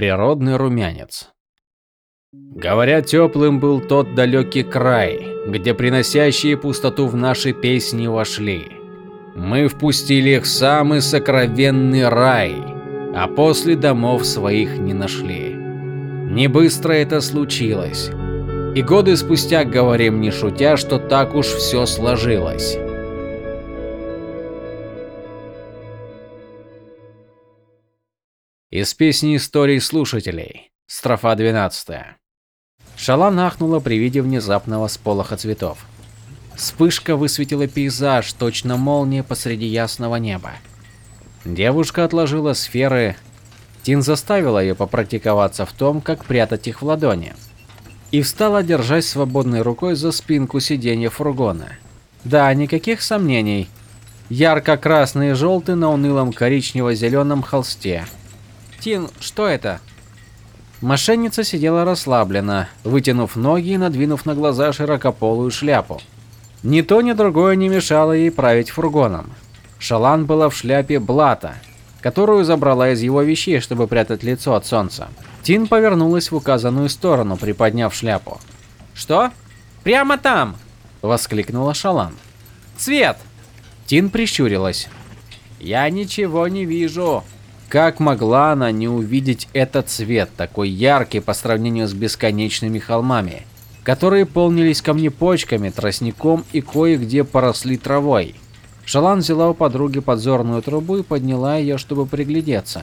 Природный румянец. Говорят, теплым был тот далекий край, где приносящие пустоту в наши песни вошли. Мы впустили их в самый сокровенный рай, а после домов своих не нашли. Не быстро это случилось. И годы спустя говорим не шутя, что так уж все сложилось. Из песни историй слушателей. Строфа 12. Шала нахнула при виде внезапного сполоха цветов. Вспышка высветила пейзаж, точно молния посреди ясного неба. Девушка отложила сферы. Тин заставила ее попрактиковаться в том, как прятать их в ладони. И встала, держась свободной рукой за спинку сиденья фургона. Да, никаких сомнений. Ярко-красный и желтый на унылом коричнево-зеленом холсте. Тин, что это? Мошенница сидела расслабленно, вытянув ноги и надвинув на глаза широкополую шляпу. Ни то, ни другое не мешало ей править фургоном. Шалан была в шляпе блата, которую забрала из его вещей, чтобы прятать лицо от солнца. Тин повернулась в указанную сторону, приподняв шляпу. «Что? Прямо там!» – воскликнула Шалан. «Цвет!» Тин прищурилась. «Я ничего не вижу!» Как могла она не увидеть этот цвет, такой яркий по сравнению с бесконечными холмами, которые полнились камнепочками, тростником и кое-где поросли травой? Шалан взяла у подруги подзорную трубу и подняла ее, чтобы приглядеться.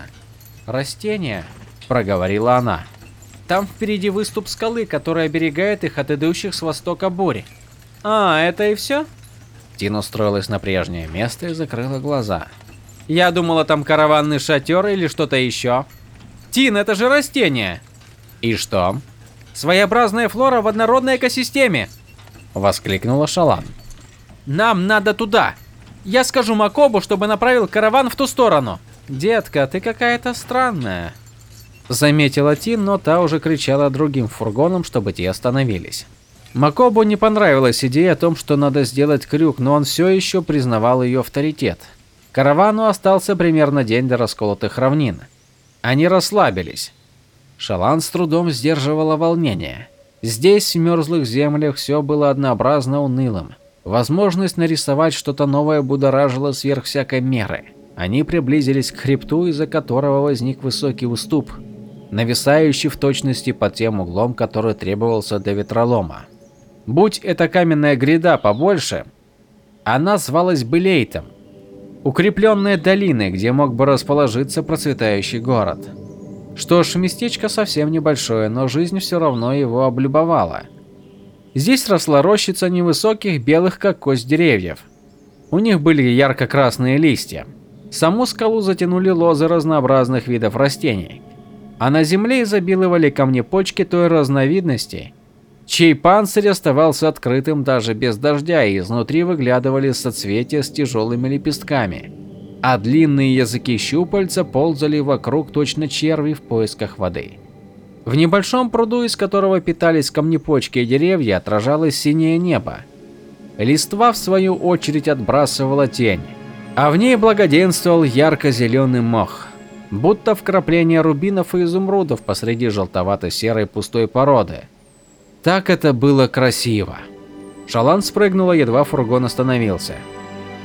«Растения», – проговорила она. «Там впереди выступ скалы, который оберегает их от идущих с востока бури». «А, это и все?» Тина устроилась на прежнее место и закрыла глаза. Я думала, там караванный шатер или что-то еще. Тин, это же растение. И что? Своеобразная флора в однородной экосистеме. Воскликнула Шалан. Нам надо туда. Я скажу Макобу, чтобы направил караван в ту сторону. Детка, ты какая-то странная. Заметила Тин, но та уже кричала другим фургонам, чтобы те остановились. Макобу не понравилась идея о том, что надо сделать крюк, но он все еще признавал ее авторитет. Каравану остался примерно день до расколотых равнин. Они расслабились. Шалан с трудом сдерживала волнение. Здесь, в мерзлых землях, все было однообразно унылым. Возможность нарисовать что-то новое будоражила сверх всякой меры. Они приблизились к хребту, из-за которого возник высокий уступ, нависающий в точности под тем углом, который требовался для ветролома. Будь эта каменная гряда побольше, она звалась бы Лейтом, укрепленные долины, где мог бы расположиться процветающий город. Что ж, местечко совсем небольшое, но жизнь все равно его облюбовала. Здесь росла рощица невысоких, белых как кость деревьев. У них были ярко-красные листья. Саму скалу затянули лозы разнообразных видов растений. А на земле изобиловали камнепочки той разновидности, чей панцирь оставался открытым даже без дождя, и изнутри выглядывали соцветия с тяжелыми лепестками, а длинные языки щупальца ползали вокруг точно черви в поисках воды. В небольшом пруду, из которого питались камнепочки и деревья, отражалось синее небо. Листва, в свою очередь, отбрасывала тень, а в ней благоденствовал ярко-зеленый мох, будто вкрапление рубинов и изумрудов посреди желтовато-серой пустой породы. Так это было красиво. Шалан спрыгнула, едва фургон остановился.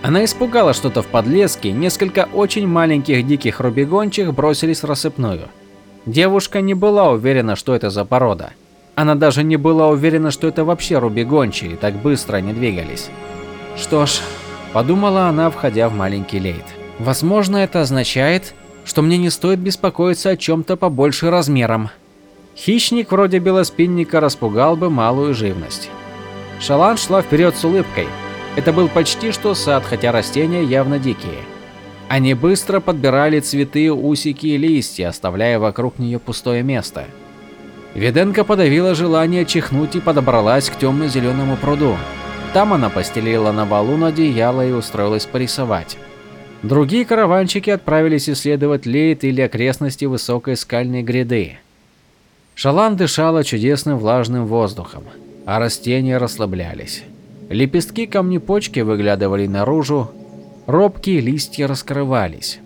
Она испугала что-то в подлеске, несколько очень маленьких диких рубегончих бросились в рассыпную. Девушка не была уверена, что это за порода. Она даже не была уверена, что это вообще рубегончие, так быстро они двигались. Что ж, подумала она, входя в маленький лейт. Возможно, это означает, что мне не стоит беспокоиться о чем-то побольше размером. Хищник вроде белоспинника распугал бы малую живность. Шалан шла вперед с улыбкой. Это был почти что сад, хотя растения явно дикие. Они быстро подбирали цветы, усики и листья, оставляя вокруг нее пустое место. Виденко подавила желание чихнуть и подобралась к темно-зеленому пруду. Там она постелила на валун одеяло и устроилась порисовать. Другие караванщики отправились исследовать лейт или окрестности высокой скальной гряды. Шалан дышала чудесным влажным воздухом, а растения расслаблялись. Лепестки камнепочки выглядывали наружу, робкие листья раскрывались.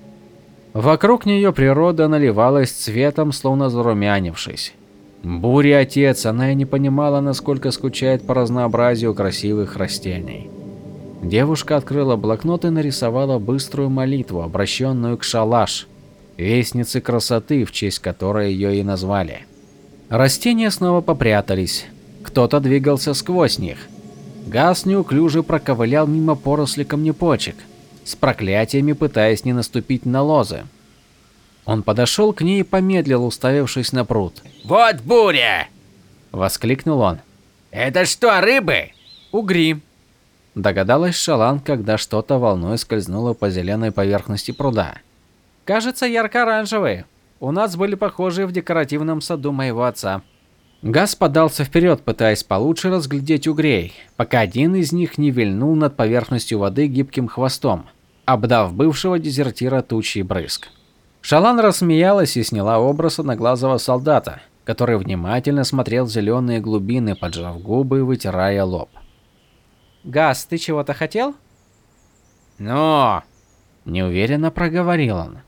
Вокруг нее природа наливалась цветом, словно зарумянившись. Буря отец, она и не понимала, насколько скучает по разнообразию красивых растений. Девушка открыла блокнот и нарисовала быструю молитву, обращенную к Шалаш, вестнице красоты, в честь которой ее и назвали. Растения снова попрятались. Кто-то двигался сквозь них. Газ неуклюже проковылял мимо поросли камнепочек – с проклятиями пытаясь не наступить на лозы. Он подошел к ней и помедлил, уставившись на пруд. «Вот буря!» – воскликнул он. «Это что, рыбы?» «Угри», – догадалась Шалан, когда что-то волной скользнуло по зеленой поверхности пруда. «Кажется, ярко-оранжевые. У нас были похожие в декоративном саду моего отца». Газ подался вперед, пытаясь получше разглядеть угрей, пока один из них не вильнул над поверхностью воды гибким хвостом, обдав бывшего дезертира тучей брызг. Шалан рассмеялась и сняла образ одноглазого солдата, который внимательно смотрел в зеленые глубины, поджав губы и вытирая лоб. «Газ, ты чего-то хотел?» «Ну?» – неуверенно проговорил он.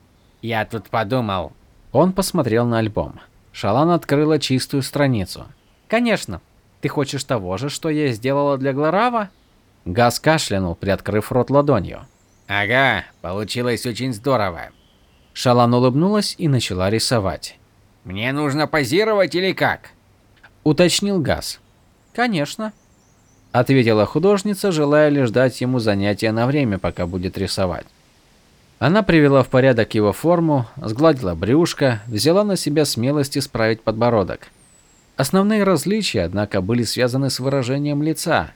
«Я тут подумал». Он посмотрел на альбом. Шалан открыла чистую страницу. «Конечно. Ты хочешь того же, что я сделала для Глорава?» Газ кашлянул, приоткрыв рот ладонью. Ага, получилось очень здорово. Шалан улыбнулась и начала рисовать. Мне нужно позировать или как? Уточнил Газ. Конечно. Ответила художница, желая лишь дать ему занятие на время, пока будет рисовать. Она привела в порядок его форму, сгладила брюшко, взяла на себя смелость исправить подбородок. Основные различия, однако, были связаны с выражением лица.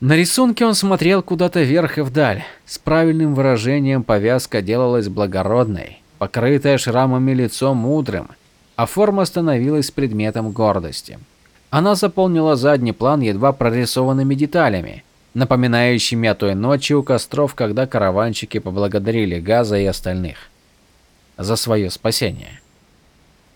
На рисунке он смотрел куда-то вверх и вдаль. С правильным выражением повязка делалась благородной, покрытая шрамами лицо мудрым, а форма становилась предметом гордости. Она заполнила задний план едва прорисованными деталями, напоминающими о той ночи у костров, когда караванщики поблагодарили Газа и остальных за свое спасение.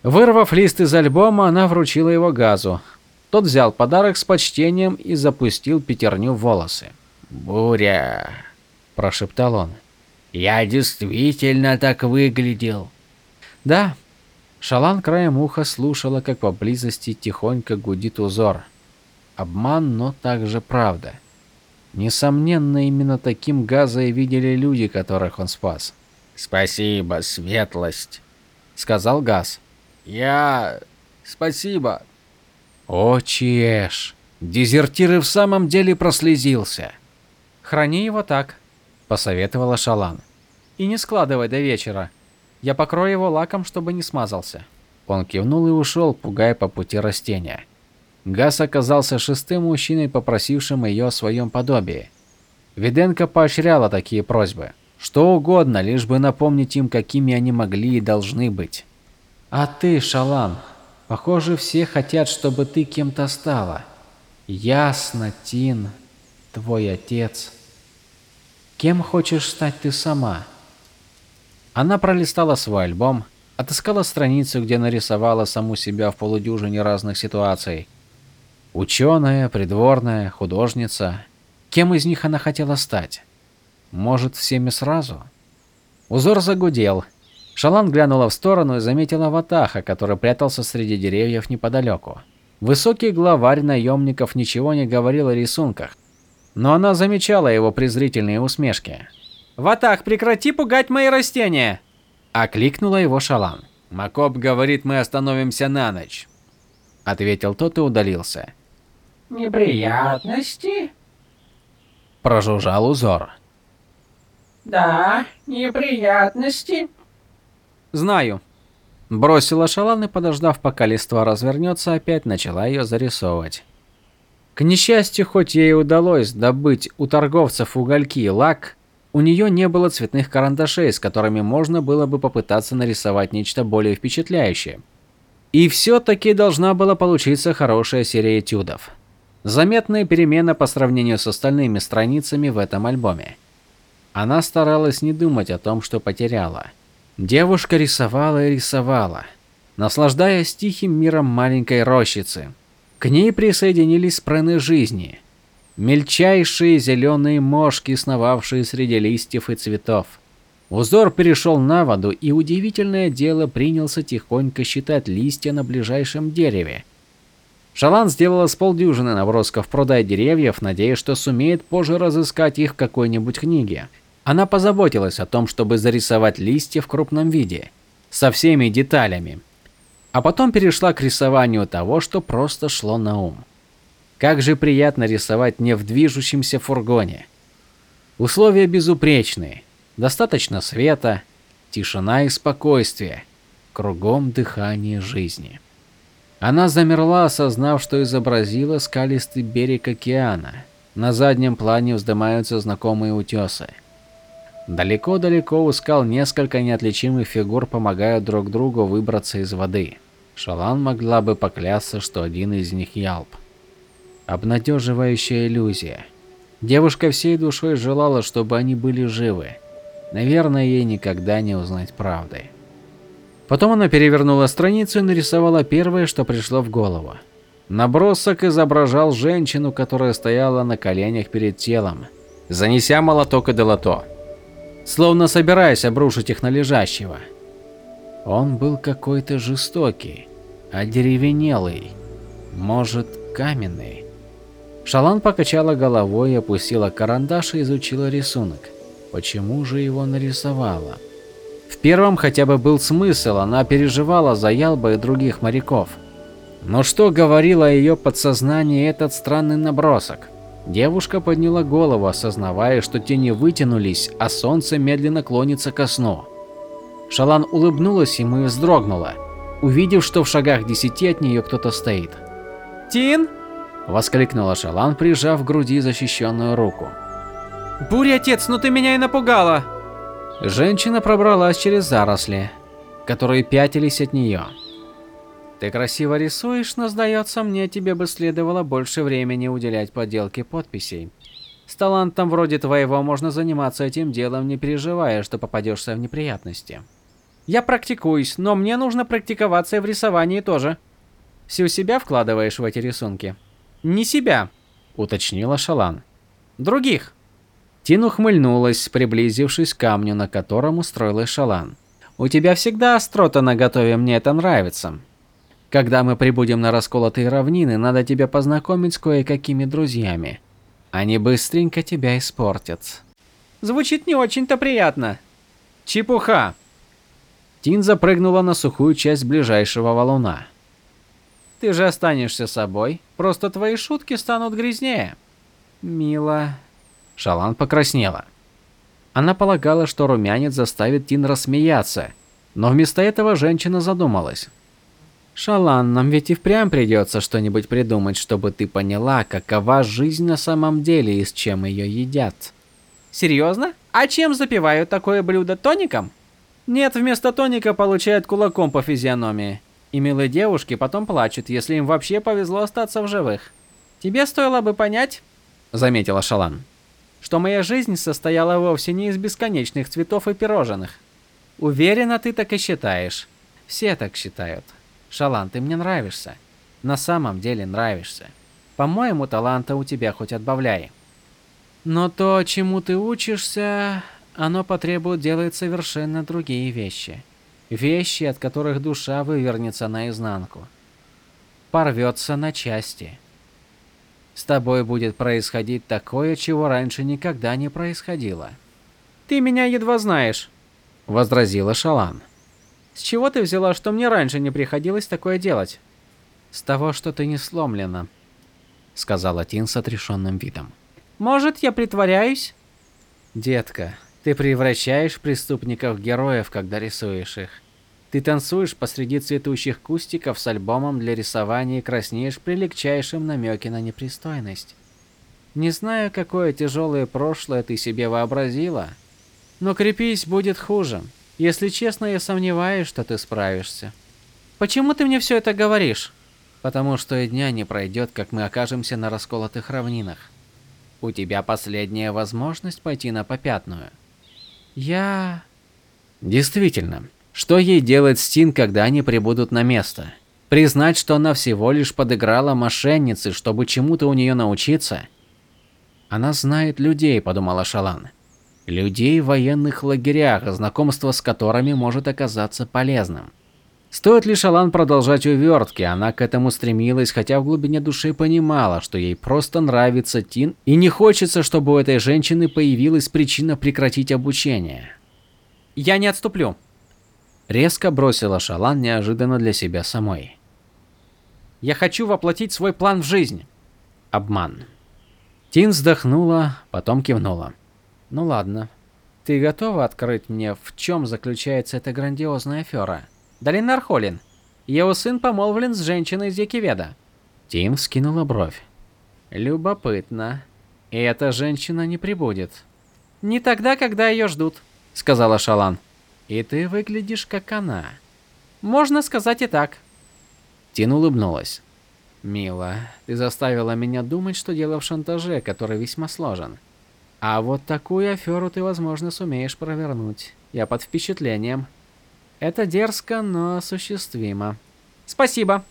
Вырвав лист из альбома, она вручила его Газу, тот взял подарок с почтением и запустил пятерню в волосы. «Буря!» – прошептал он. «Я действительно так выглядел!» «Да». Шалан краем уха слушала, как поблизости тихонько гудит узор. Обман, но также правда. Несомненно, именно таким Газа и видели люди, которых он спас. «Спасибо, светлость», — сказал Газ. «Я... спасибо», о, Чеш, дезертир и в самом деле прослезился. Храни его так, посоветовала Шалан. И не складывай до вечера. Я покрою его лаком, чтобы не смазался. Он кивнул и ушел, пугая по пути растения. Гас оказался шестым мужчиной, попросившим ее о своем подобии. Виденко поощряла такие просьбы. Что угодно, лишь бы напомнить им, какими они могли и должны быть. «А ты, Шалан, Похоже, все хотят, чтобы ты кем-то стала. Ясно, Тин, твой отец. Кем хочешь стать ты сама? Она пролистала свой альбом, отыскала страницу, где нарисовала саму себя в полудюжине разных ситуаций. Ученая, придворная, художница. Кем из них она хотела стать? Может, всеми сразу? Узор загудел, Шалан глянула в сторону и заметила Ватаха, который прятался среди деревьев неподалеку. Высокий главарь наемников ничего не говорил о рисунках, но она замечала его презрительные усмешки. «Ватах, прекрати пугать мои растения!» – окликнула его Шалан. «Макоп говорит, мы остановимся на ночь», – ответил тот и удалился. «Неприятности?» – прожужжал узор. «Да, неприятности», Знаю. Бросила шалан и, подождав, пока листва развернется, опять начала ее зарисовывать. К несчастью, хоть ей удалось добыть у торговцев угольки и лак, у нее не было цветных карандашей, с которыми можно было бы попытаться нарисовать нечто более впечатляющее. И все-таки должна была получиться хорошая серия этюдов. Заметная перемена по сравнению с остальными страницами в этом альбоме. Она старалась не думать о том, что потеряла. Девушка рисовала и рисовала, наслаждаясь тихим миром маленькой рощицы. К ней присоединились спрены жизни, мельчайшие зеленые мошки, сновавшие среди листьев и цветов. Узор перешел на воду, и удивительное дело принялся тихонько считать листья на ближайшем дереве. Шалан сделала с полдюжины набросков продай деревьев, надеясь, что сумеет позже разыскать их в какой-нибудь книге. Она позаботилась о том, чтобы зарисовать листья в крупном виде, со всеми деталями. А потом перешла к рисованию того, что просто шло на ум. Как же приятно рисовать не в движущемся фургоне. Условия безупречные. Достаточно света, тишина и спокойствие. Кругом дыхание жизни. Она замерла, осознав, что изобразила скалистый берег океана. На заднем плане вздымаются знакомые утесы. Далеко-далеко у скал несколько неотличимых фигур помогают друг другу выбраться из воды. Шалан могла бы поклясться, что один из них Ялп. Обнадеживающая иллюзия. Девушка всей душой желала, чтобы они были живы. Наверное, ей никогда не узнать правды. Потом она перевернула страницу и нарисовала первое, что пришло в голову. Набросок изображал женщину, которая стояла на коленях перед телом, занеся молоток и долото словно собираясь обрушить их на лежащего. Он был какой-то жестокий, одеревенелый, может, каменный. Шалан покачала головой опустила карандаш и изучила рисунок. Почему же его нарисовала? В первом хотя бы был смысл, она переживала за Ялба и других моряков. Но что говорило о ее подсознании этот странный набросок? Девушка подняла голову, осознавая, что тени вытянулись, а солнце медленно клонится ко сну. Шалан улыбнулась ему и вздрогнула, увидев, что в шагах десяти от нее кто-то стоит. «Тин!» – воскликнула Шалан, прижав к груди защищенную руку. «Буря, отец, ну ты меня и напугала!» Женщина пробралась через заросли, которые пятились от нее. Ты красиво рисуешь, но сдается мне, тебе бы следовало больше времени уделять подделке подписей. С талантом вроде твоего можно заниматься этим делом, не переживая, что попадешься в неприятности. Я практикуюсь, но мне нужно практиковаться и в рисовании тоже. Всю себя вкладываешь в эти рисунки? Не себя, уточнила Шалан. Других. Тин ухмыльнулась, приблизившись к камню, на котором устроилась Шалан. У тебя всегда острота на готове, мне это нравится. Когда мы прибудем на расколотые равнины, надо тебя познакомить с кое-какими друзьями. Они быстренько тебя испортят. Звучит не очень-то приятно. Чепуха. Тин запрыгнула на сухую часть ближайшего валуна. Ты же останешься собой, просто твои шутки станут грязнее. Мило. Шалан покраснела. Она полагала, что румянец заставит Тин рассмеяться, но вместо этого женщина задумалась. Шалан, нам ведь и впрямь придется что-нибудь придумать, чтобы ты поняла, какова жизнь на самом деле и с чем ее едят. Серьезно? А чем запивают такое блюдо тоником? Нет, вместо тоника получают кулаком по физиономии. И милые девушки потом плачут, если им вообще повезло остаться в живых. Тебе стоило бы понять, заметила Шалан, что моя жизнь состояла вовсе не из бесконечных цветов и пирожных. Уверена, ты так и считаешь. Все так считают. Шалан, ты мне нравишься. На самом деле нравишься. По-моему, таланта у тебя хоть отбавляй. Но то, чему ты учишься, оно потребует делать совершенно другие вещи. Вещи, от которых душа вывернется наизнанку. Порвется на части. С тобой будет происходить такое, чего раньше никогда не происходило. «Ты меня едва знаешь», — возразила Шалан. С чего ты взяла, что мне раньше не приходилось такое делать? С того, что ты не сломлена, сказала Тин с отрешенным видом. Может, я притворяюсь? Детка, ты превращаешь преступников в героев, когда рисуешь их. Ты танцуешь посреди цветущих кустиков с альбомом для рисования и краснеешь при легчайшем намеке на непристойность. Не знаю, какое тяжелое прошлое ты себе вообразила, но крепись будет хуже. Если честно, я сомневаюсь, что ты справишься. Почему ты мне все это говоришь? Потому что и дня не пройдет, как мы окажемся на расколотых равнинах. У тебя последняя возможность пойти на попятную. Я... Действительно, что ей делать Стин, когда они прибудут на место? Признать, что она всего лишь подыграла мошеннице, чтобы чему-то у нее научиться? Она знает людей, подумала Шалан. людей в военных лагерях, знакомство с которыми может оказаться полезным. Стоит ли Шалан продолжать увертки, она к этому стремилась, хотя в глубине души понимала, что ей просто нравится Тин и не хочется, чтобы у этой женщины появилась причина прекратить обучение. Я не отступлю. Резко бросила Шалан неожиданно для себя самой. Я хочу воплотить свой план в жизнь. Обман. Тин вздохнула, потом кивнула. Ну ладно. Ты готова открыть мне, в чем заключается эта грандиозная афера? Долин Архолин. Его сын помолвлен с женщиной из Якиведа. Тин скинула бровь. Любопытно. И эта женщина не прибудет. Не тогда, когда ее ждут, сказала Шалан. И ты выглядишь как она. Можно сказать и так. Тин улыбнулась. Мила, ты заставила меня думать, что дело в шантаже, который весьма сложен. А вот такую аферу ты, возможно, сумеешь провернуть. Я под впечатлением. Это дерзко, но осуществимо. Спасибо.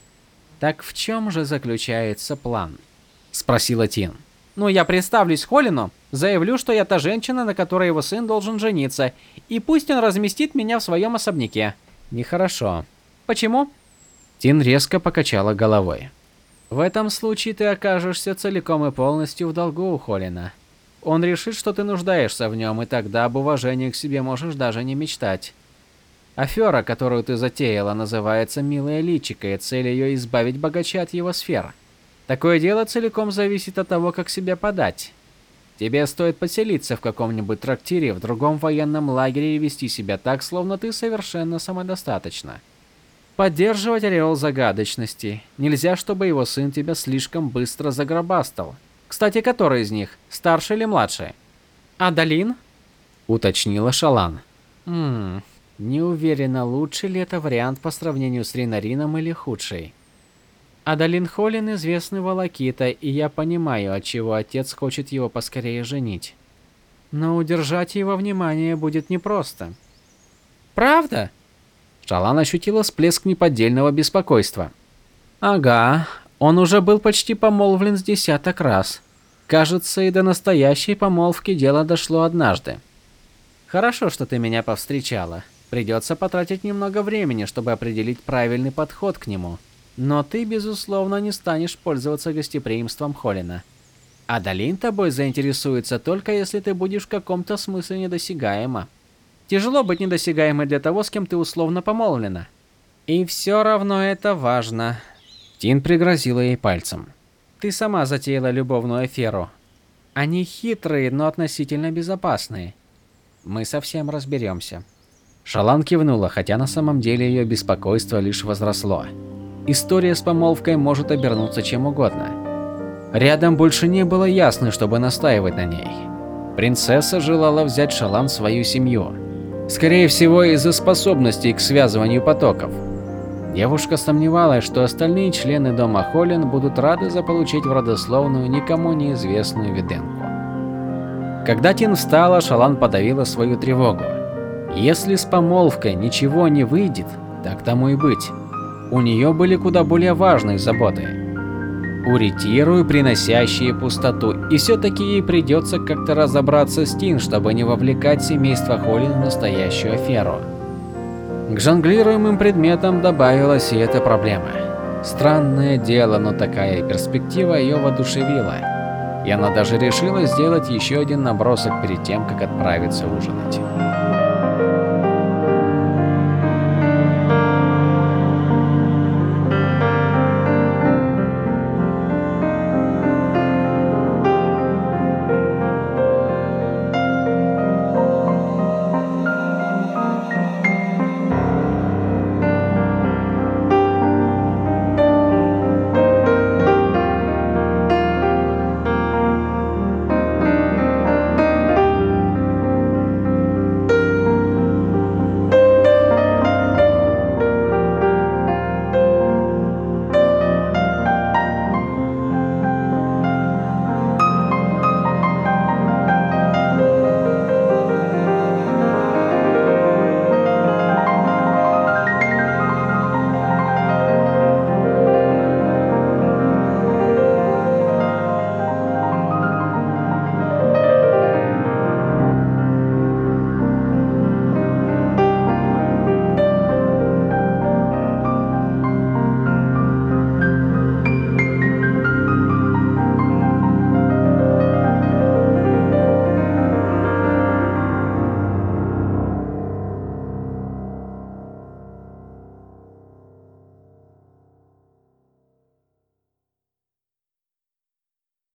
Так в чем же заключается план? Спросила Тин. Ну, я представлюсь Холину, заявлю, что я та женщина, на которой его сын должен жениться, и пусть он разместит меня в своем особняке. Нехорошо. Почему? Тин резко покачала головой. В этом случае ты окажешься целиком и полностью в долгу у Холина. Он решит, что ты нуждаешься в нем, и тогда об уважении к себе можешь даже не мечтать. Афера, которую ты затеяла, называется «Милая личико», и цель ее избавить богача от его сфер. Такое дело целиком зависит от того, как себя подать. Тебе стоит поселиться в каком-нибудь трактире в другом военном лагере и вести себя так, словно ты совершенно самодостаточна. Поддерживать ореол загадочности. Нельзя, чтобы его сын тебя слишком быстро загробастал. Кстати, который из них, старший или младший? Адалин? Уточнила Шалан. Ммм, не уверена, лучший ли это вариант по сравнению с Ринарином или худший. Адалин Холлин известный волокита, и я понимаю, от чего отец хочет его поскорее женить. Но удержать его внимание будет непросто. Правда? Шалан ощутила всплеск неподдельного беспокойства. Ага, он уже был почти помолвлен с десяток раз. Кажется, и до настоящей помолвки дело дошло однажды. Хорошо, что ты меня повстречала. Придется потратить немного времени, чтобы определить правильный подход к нему. Но ты, безусловно, не станешь пользоваться гостеприимством Холина. Адалин тобой заинтересуется только если ты будешь в каком-то смысле недосягаема. Тяжело быть недосягаемой для того, с кем ты условно помолвлена. И все равно это важно. Тин пригрозила ей пальцем. Ты сама затеяла любовную аферу. Они хитрые, но относительно безопасные. Мы совсем разберемся. Шалан кивнула, хотя на самом деле ее беспокойство лишь возросло. История с помолвкой может обернуться чем угодно. Рядом больше не было ясно, чтобы настаивать на ней. Принцесса желала взять Шалан в свою семью. Скорее всего, из-за способностей к связыванию потоков. Девушка сомневалась, что остальные члены дома Холлин будут рады заполучить в родословную никому неизвестную виденку. Когда Тин встала, Шалан подавила свою тревогу. Если с помолвкой ничего не выйдет, так тому и быть. У нее были куда более важные заботы. Уритирую, приносящие пустоту, и все-таки ей придется как-то разобраться с Тин, чтобы не вовлекать семейство Холлин в настоящую аферу. К жонглируемым предметам добавилась и эта проблема. Странное дело, но такая перспектива ее воодушевила. И она даже решила сделать еще один набросок перед тем, как отправиться ужинать.